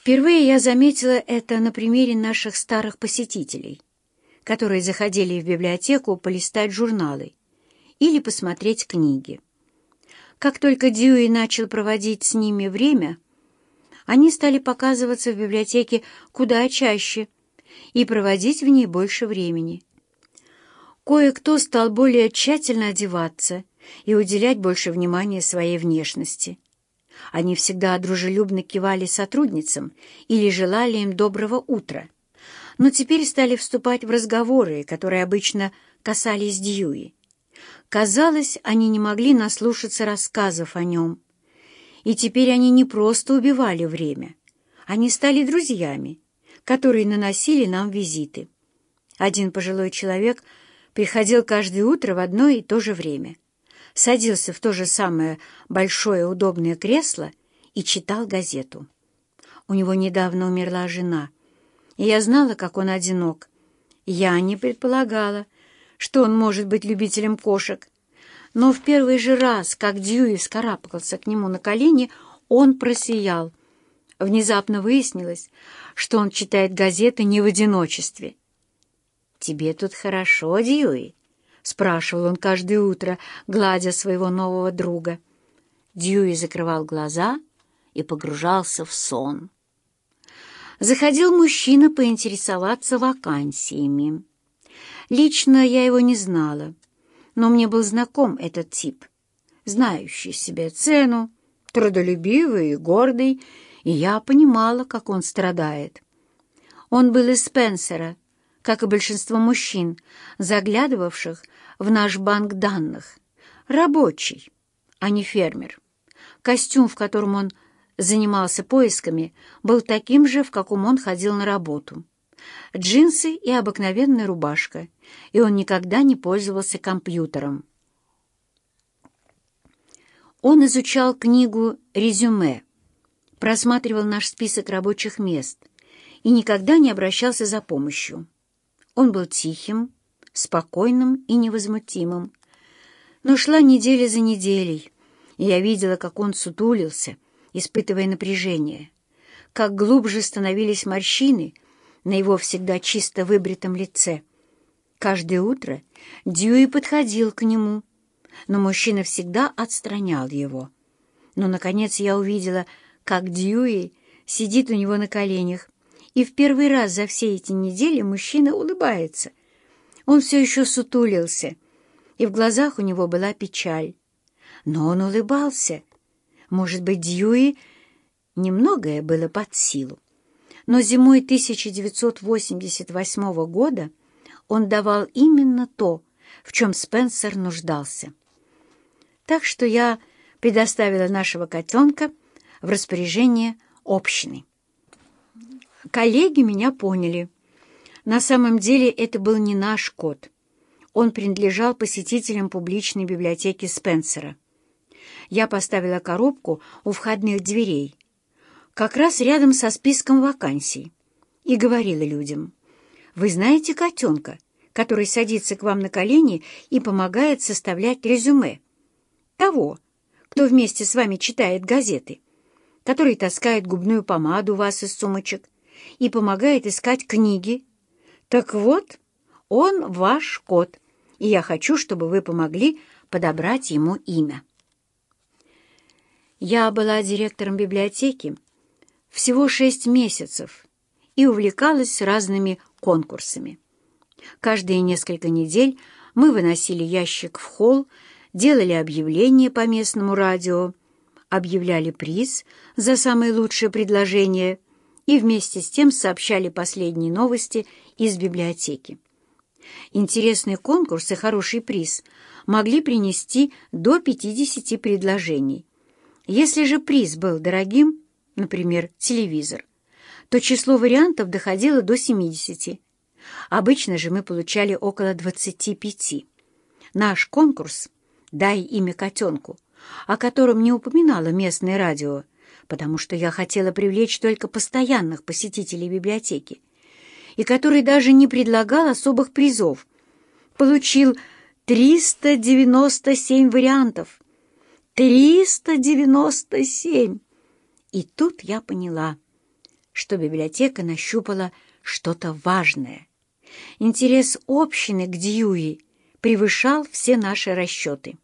Впервые я заметила это на примере наших старых посетителей, которые заходили в библиотеку полистать журналы или посмотреть книги. Как только Дьюи начал проводить с ними время, они стали показываться в библиотеке куда чаще и проводить в ней больше времени. Кое-кто стал более тщательно одеваться и уделять больше внимания своей внешности. Они всегда дружелюбно кивали сотрудницам или желали им доброго утра, но теперь стали вступать в разговоры, которые обычно касались Дьюи. Казалось, они не могли наслушаться рассказов о нем. И теперь они не просто убивали время, они стали друзьями, которые наносили нам визиты. Один пожилой человек приходил каждое утро в одно и то же время садился в то же самое большое удобное кресло и читал газету. У него недавно умерла жена, и я знала, как он одинок. Я не предполагала, что он может быть любителем кошек. Но в первый же раз, как Дьюи скарабкался к нему на колени, он просиял. Внезапно выяснилось, что он читает газеты не в одиночестве. «Тебе тут хорошо, Дьюи?» — спрашивал он каждое утро, гладя своего нового друга. Дьюи закрывал глаза и погружался в сон. Заходил мужчина поинтересоваться вакансиями. Лично я его не знала, но мне был знаком этот тип, знающий себе цену, трудолюбивый и гордый, и я понимала, как он страдает. Он был из Спенсера, как и большинство мужчин, заглядывавших в наш банк данных. Рабочий, а не фермер. Костюм, в котором он занимался поисками, был таким же, в каком он ходил на работу. Джинсы и обыкновенная рубашка, и он никогда не пользовался компьютером. Он изучал книгу «Резюме», просматривал наш список рабочих мест и никогда не обращался за помощью. Он был тихим, спокойным и невозмутимым. Но шла неделя за неделей, и я видела, как он сутулился, испытывая напряжение, как глубже становились морщины на его всегда чисто выбритом лице. Каждое утро Дьюи подходил к нему, но мужчина всегда отстранял его. Но, наконец, я увидела, как Дьюи сидит у него на коленях, и в первый раз за все эти недели мужчина улыбается. Он все еще сутулился, и в глазах у него была печаль. Но он улыбался. Может быть, Дьюи немногое было под силу. Но зимой 1988 года он давал именно то, в чем Спенсер нуждался. Так что я предоставила нашего котенка в распоряжение общины. Коллеги меня поняли. На самом деле это был не наш кот. Он принадлежал посетителям публичной библиотеки Спенсера. Я поставила коробку у входных дверей, как раз рядом со списком вакансий, и говорила людям, «Вы знаете котенка, который садится к вам на колени и помогает составлять резюме? Того, кто вместе с вами читает газеты, который таскает губную помаду у вас из сумочек, и помогает искать книги. Так вот, он ваш кот, и я хочу, чтобы вы помогли подобрать ему имя. Я была директором библиотеки всего шесть месяцев и увлекалась разными конкурсами. Каждые несколько недель мы выносили ящик в холл, делали объявления по местному радио, объявляли приз за самое лучшее предложение — и вместе с тем сообщали последние новости из библиотеки. Интересный конкурс и хороший приз могли принести до 50 предложений. Если же приз был дорогим, например, телевизор, то число вариантов доходило до 70. Обычно же мы получали около 25. Наш конкурс «Дай имя котенку», о котором не упоминало местное радио, потому что я хотела привлечь только постоянных посетителей библиотеки, и который даже не предлагал особых призов, получил 397 вариантов. 397! И тут я поняла, что библиотека нащупала что-то важное. Интерес общины к Дьюи превышал все наши расчеты.